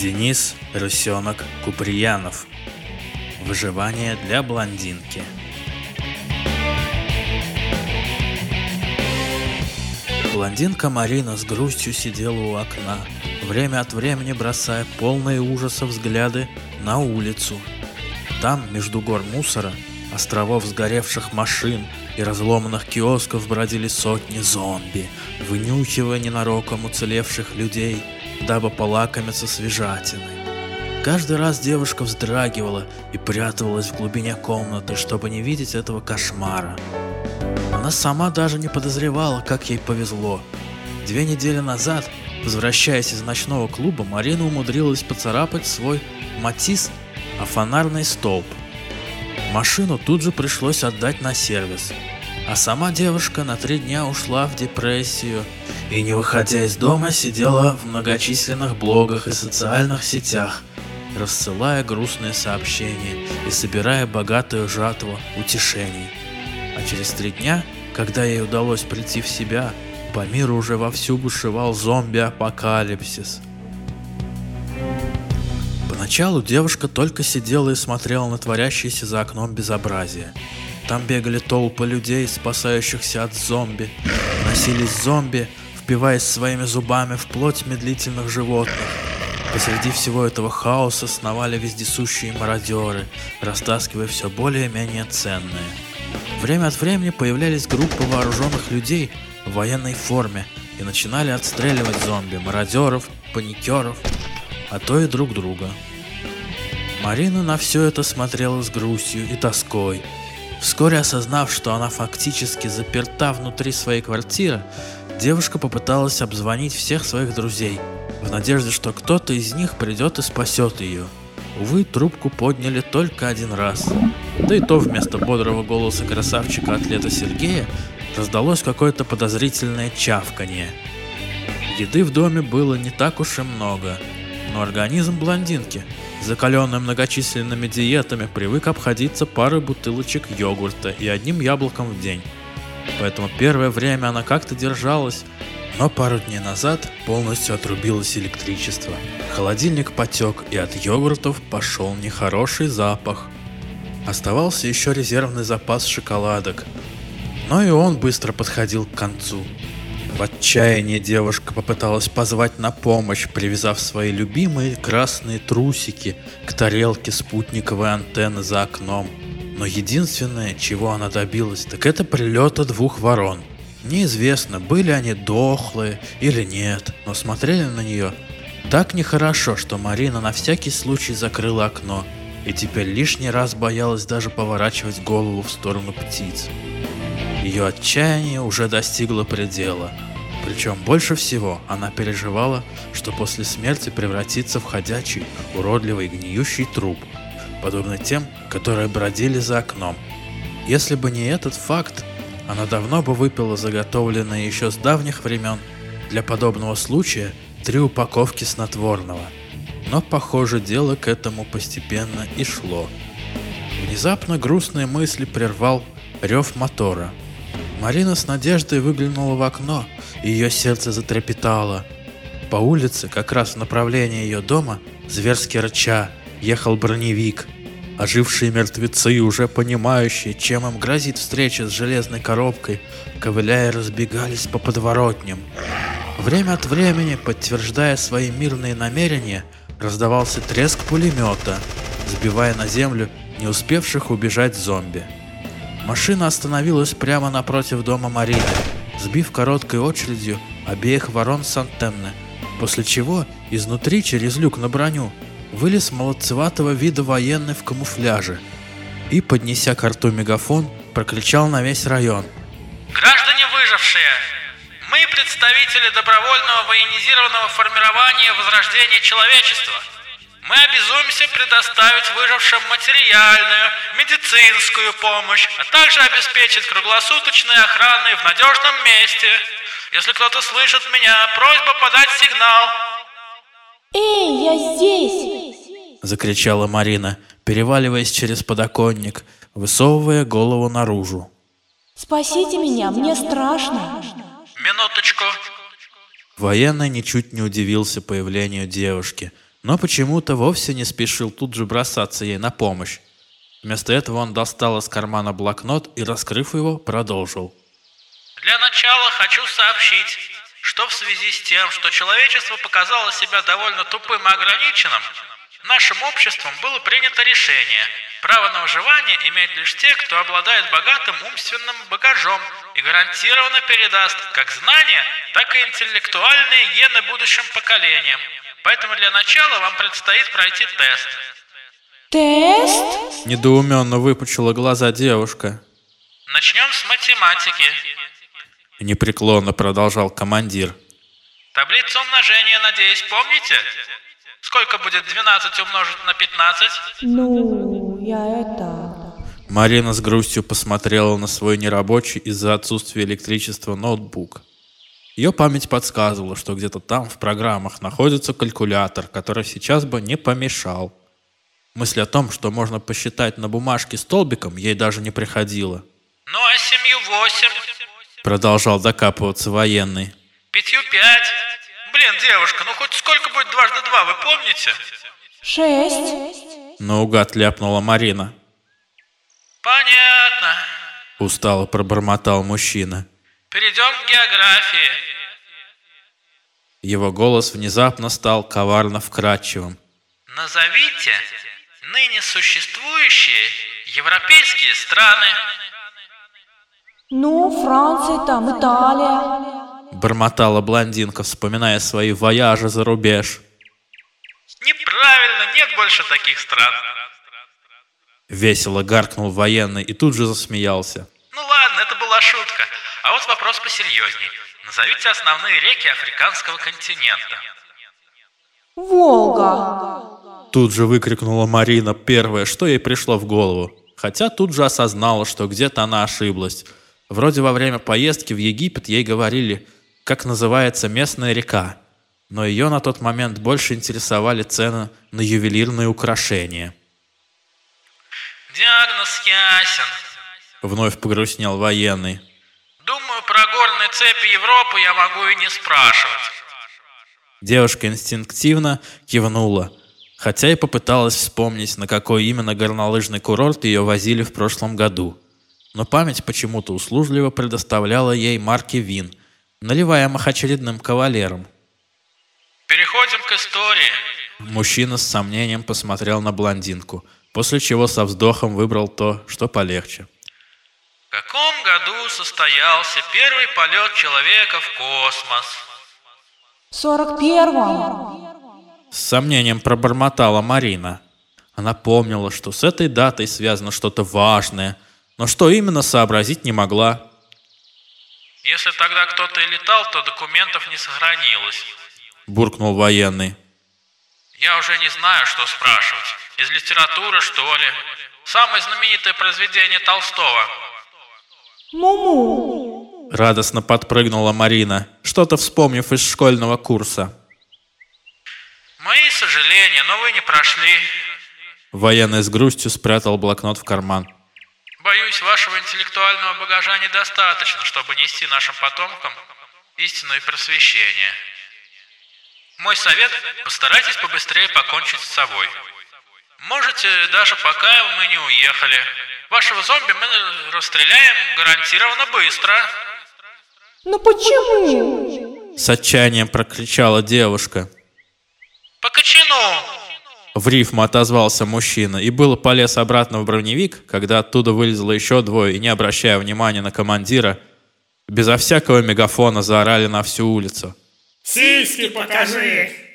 Денис Рысенок Куприянов. Выживание для блондинки. Блондинка Марина с грустью сидела у окна, время от времени бросая полные ужаса взгляды на улицу. Там, между гор мусора, островов сгоревших машин и разломанных киосков бродили сотни зомби, вынюхивая ненароком уцелевших людей, дабы полакомиться свежатиной. Каждый раз девушка вздрагивала и пряталась в глубине комнаты, чтобы не видеть этого кошмара. Она сама даже не подозревала, как ей повезло. Две недели назад, возвращаясь из ночного клуба, Марина умудрилась поцарапать свой матис о фонарный столб. Машину тут же пришлось отдать на сервис. А сама девушка на три дня ушла в депрессию и, не выходя из дома, сидела в многочисленных блогах и социальных сетях, рассылая грустные сообщения и собирая богатую жатву утешений. А через три дня, когда ей удалось прийти в себя, по миру уже вовсю бушевал зомби-апокалипсис. Поначалу девушка только сидела и смотрела на творящееся за окном безобразие. Там бегали толпы людей, спасающихся от зомби. Носились зомби, впиваясь своими зубами в плоть медлительных животных. Посреди всего этого хаоса сновали вездесущие мародеры, растаскивая все более-менее ценное. Время от времени появлялись группы вооруженных людей в военной форме и начинали отстреливать зомби, мародеров, паникеров, а то и друг друга. Марина на все это смотрела с грустью и тоской, Вскоре осознав, что она фактически заперта внутри своей квартиры, девушка попыталась обзвонить всех своих друзей, в надежде, что кто-то из них придет и спасет ее. Увы, трубку подняли только один раз. Да и то вместо бодрого голоса красавчика-атлета Сергея раздалось какое-то подозрительное чавканье. Еды в доме было не так уж и много, но организм блондинки закаленный многочисленными диетами, привык обходиться парой бутылочек йогурта и одним яблоком в день. Поэтому первое время она как-то держалась, но пару дней назад полностью отрубилось электричество. Холодильник потек, и от йогуртов пошел нехороший запах. Оставался еще резервный запас шоколадок, но и он быстро подходил к концу. В отчаянии девушка попыталась позвать на помощь, привязав свои любимые красные трусики к тарелке спутниковой антенны за окном. Но единственное, чего она добилась, так это прилета двух ворон. Неизвестно, были они дохлые или нет, но смотрели на нее так нехорошо, что Марина на всякий случай закрыла окно и теперь лишний раз боялась даже поворачивать голову в сторону птиц. Ее отчаяние уже достигло предела. Причем больше всего она переживала, что после смерти превратится в ходячий, уродливый гниющий труп, подобный тем, которые бродили за окном. Если бы не этот факт, она давно бы выпила заготовленные еще с давних времен для подобного случая три упаковки снотворного. Но, похоже, дело к этому постепенно и шло. Внезапно грустные мысли прервал рев мотора. Марина с надеждой выглянула в окно – ее сердце затрепетало. По улице, как раз в направлении ее дома, зверски рыча, ехал броневик. Ожившие мертвецы, уже понимающие, чем им грозит встреча с железной коробкой, ковыляя разбегались по подворотням. Время от времени, подтверждая свои мирные намерения, раздавался треск пулемета, сбивая на землю не успевших убежать зомби. Машина остановилась прямо напротив дома Марины сбив короткой очередью обеих ворон с антенны, после чего изнутри через люк на броню вылез молодцеватого вида военный в камуфляже и, поднеся к рту мегафон, прокричал на весь район. «Граждане выжившие! Мы представители добровольного военизированного формирования Возрождения Человечества!» Мы обязуемся предоставить выжившим материальную, медицинскую помощь, а также обеспечить круглосуточной охраной в надежном месте. Если кто-то слышит меня, просьба подать сигнал. Эй, я здесь! Закричала Марина, переваливаясь через подоконник, высовывая голову наружу. Спасите меня, мне страшно. Минуточку. Военный ничуть не удивился появлению девушки – но почему-то вовсе не спешил тут же бросаться ей на помощь. Вместо этого он достал из кармана блокнот и, раскрыв его, продолжил. Для начала хочу сообщить, что в связи с тем, что человечество показало себя довольно тупым и ограниченным, нашим обществом было принято решение – право на выживание имеют лишь те, кто обладает богатым умственным багажом и гарантированно передаст как знания, так и интеллектуальные гены будущим поколениям. Поэтому для начала вам предстоит пройти тест. Тест? Недоуменно выпучила глаза девушка. Начнем с математики. Непреклонно продолжал командир. Таблицу умножения, надеюсь, помните? Сколько будет 12 умножить на 15? Ну, я это... Марина с грустью посмотрела на свой нерабочий из-за отсутствия электричества ноутбук. Ее память подсказывала, что где-то там в программах находится калькулятор, который сейчас бы не помешал. Мысль о том, что можно посчитать на бумажке столбиком, ей даже не приходила. Ну а семью восемь? Продолжал докапываться военный. Пятью пять? Блин, девушка, ну хоть сколько будет дважды два, вы помните? Шесть. Наугад ляпнула Марина. Понятно. Устало пробормотал мужчина. Перейдем к географии. Его голос внезапно стал коварно вкрадчивым. Назовите ныне существующие европейские страны. Ну, Франция там, Италия. Бормотала блондинка, вспоминая свои вояжи за рубеж. Неправильно, нет больше таких стран. Весело гаркнул военный и тут же засмеялся. Ну ладно, это была шутка. А вот вопрос посерьезней. Назовите основные реки африканского континента. Волга. Тут же выкрикнула Марина первое, что ей пришло в голову. Хотя тут же осознала, что где-то она ошиблась. Вроде во время поездки в Египет ей говорили, как называется местная река. Но ее на тот момент больше интересовали цены на ювелирные украшения. Диагноз ясен. Вновь погрустнел военный. Думаю, про горные цепи Европы я могу и не спрашивать. Девушка инстинктивно кивнула, хотя и попыталась вспомнить, на какой именно горнолыжный курорт ее возили в прошлом году. Но память почему-то услужливо предоставляла ей марки вин, наливаемых очередным кавалером. Переходим к истории. Мужчина с сомнением посмотрел на блондинку, после чего со вздохом выбрал то, что полегче. В каком году состоялся первый полет человека в космос? В сорок первом. С сомнением пробормотала Марина. Она помнила, что с этой датой связано что-то важное, но что именно сообразить не могла. Если тогда кто-то и летал, то документов не сохранилось. Буркнул военный. Я уже не знаю, что спрашивать. Из литературы, что ли? Самое знаменитое произведение Толстого. Муму. Радостно подпрыгнула Марина, что-то вспомнив из школьного курса. Мои сожаления, но вы не прошли. Военный с грустью спрятал блокнот в карман. Боюсь, вашего интеллектуального багажа недостаточно, чтобы нести нашим потомкам истину и просвещение. Мой совет – постарайтесь побыстрее покончить с собой. Можете даже пока мы не уехали. Вашего зомби мы расстреляем гарантированно быстро. Ну почему? С отчаянием прокричала девушка. По кочану! В рифму отозвался мужчина и было полез обратно в броневик, когда оттуда вылезло еще двое и, не обращая внимания на командира, безо всякого мегафона заорали на всю улицу. Сиськи покажи!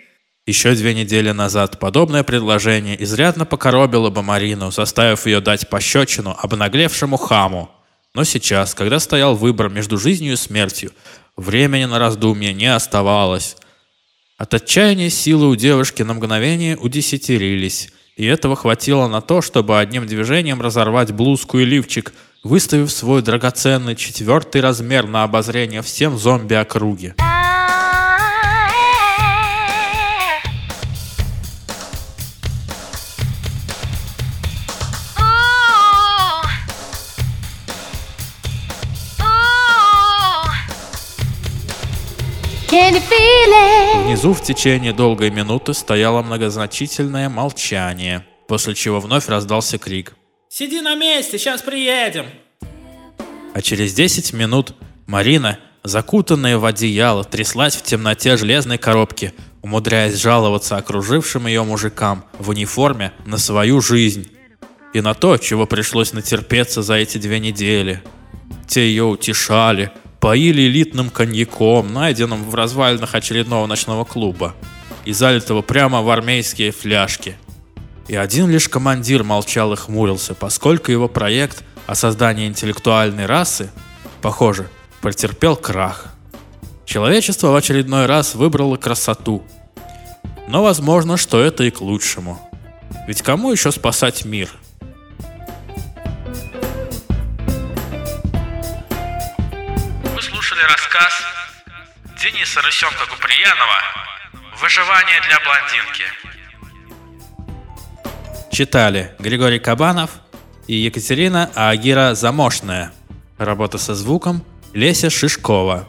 Еще две недели назад подобное предложение изрядно покоробило бы Марину, заставив ее дать пощечину обнаглевшему хаму. Но сейчас, когда стоял выбор между жизнью и смертью, времени на раздумье не оставалось. От отчаяния силы у девушки на мгновение удесятерились, и этого хватило на то, чтобы одним движением разорвать блузку и лифчик, выставив свой драгоценный четвертый размер на обозрение всем зомби округи. Внизу в течение долгой минуты стояло многозначительное молчание, после чего вновь раздался крик. Сиди на месте, сейчас приедем. А через 10 минут Марина, закутанная в одеяло, тряслась в темноте железной коробки, умудряясь жаловаться окружившим ее мужикам в униформе на свою жизнь и на то, чего пришлось натерпеться за эти две недели. Те ее утешали, поили элитным коньяком, найденным в развалинах очередного ночного клуба, и залитого прямо в армейские фляжки. И один лишь командир молчал и хмурился, поскольку его проект о создании интеллектуальной расы, похоже, претерпел крах. Человечество в очередной раз выбрало красоту. Но возможно, что это и к лучшему. Ведь кому еще спасать мир? Дениса Рысенка-Куприянова «Выживание для блондинки». Читали Григорий Кабанов и Екатерина Агира Замошная. Работа со звуком Леся Шишкова.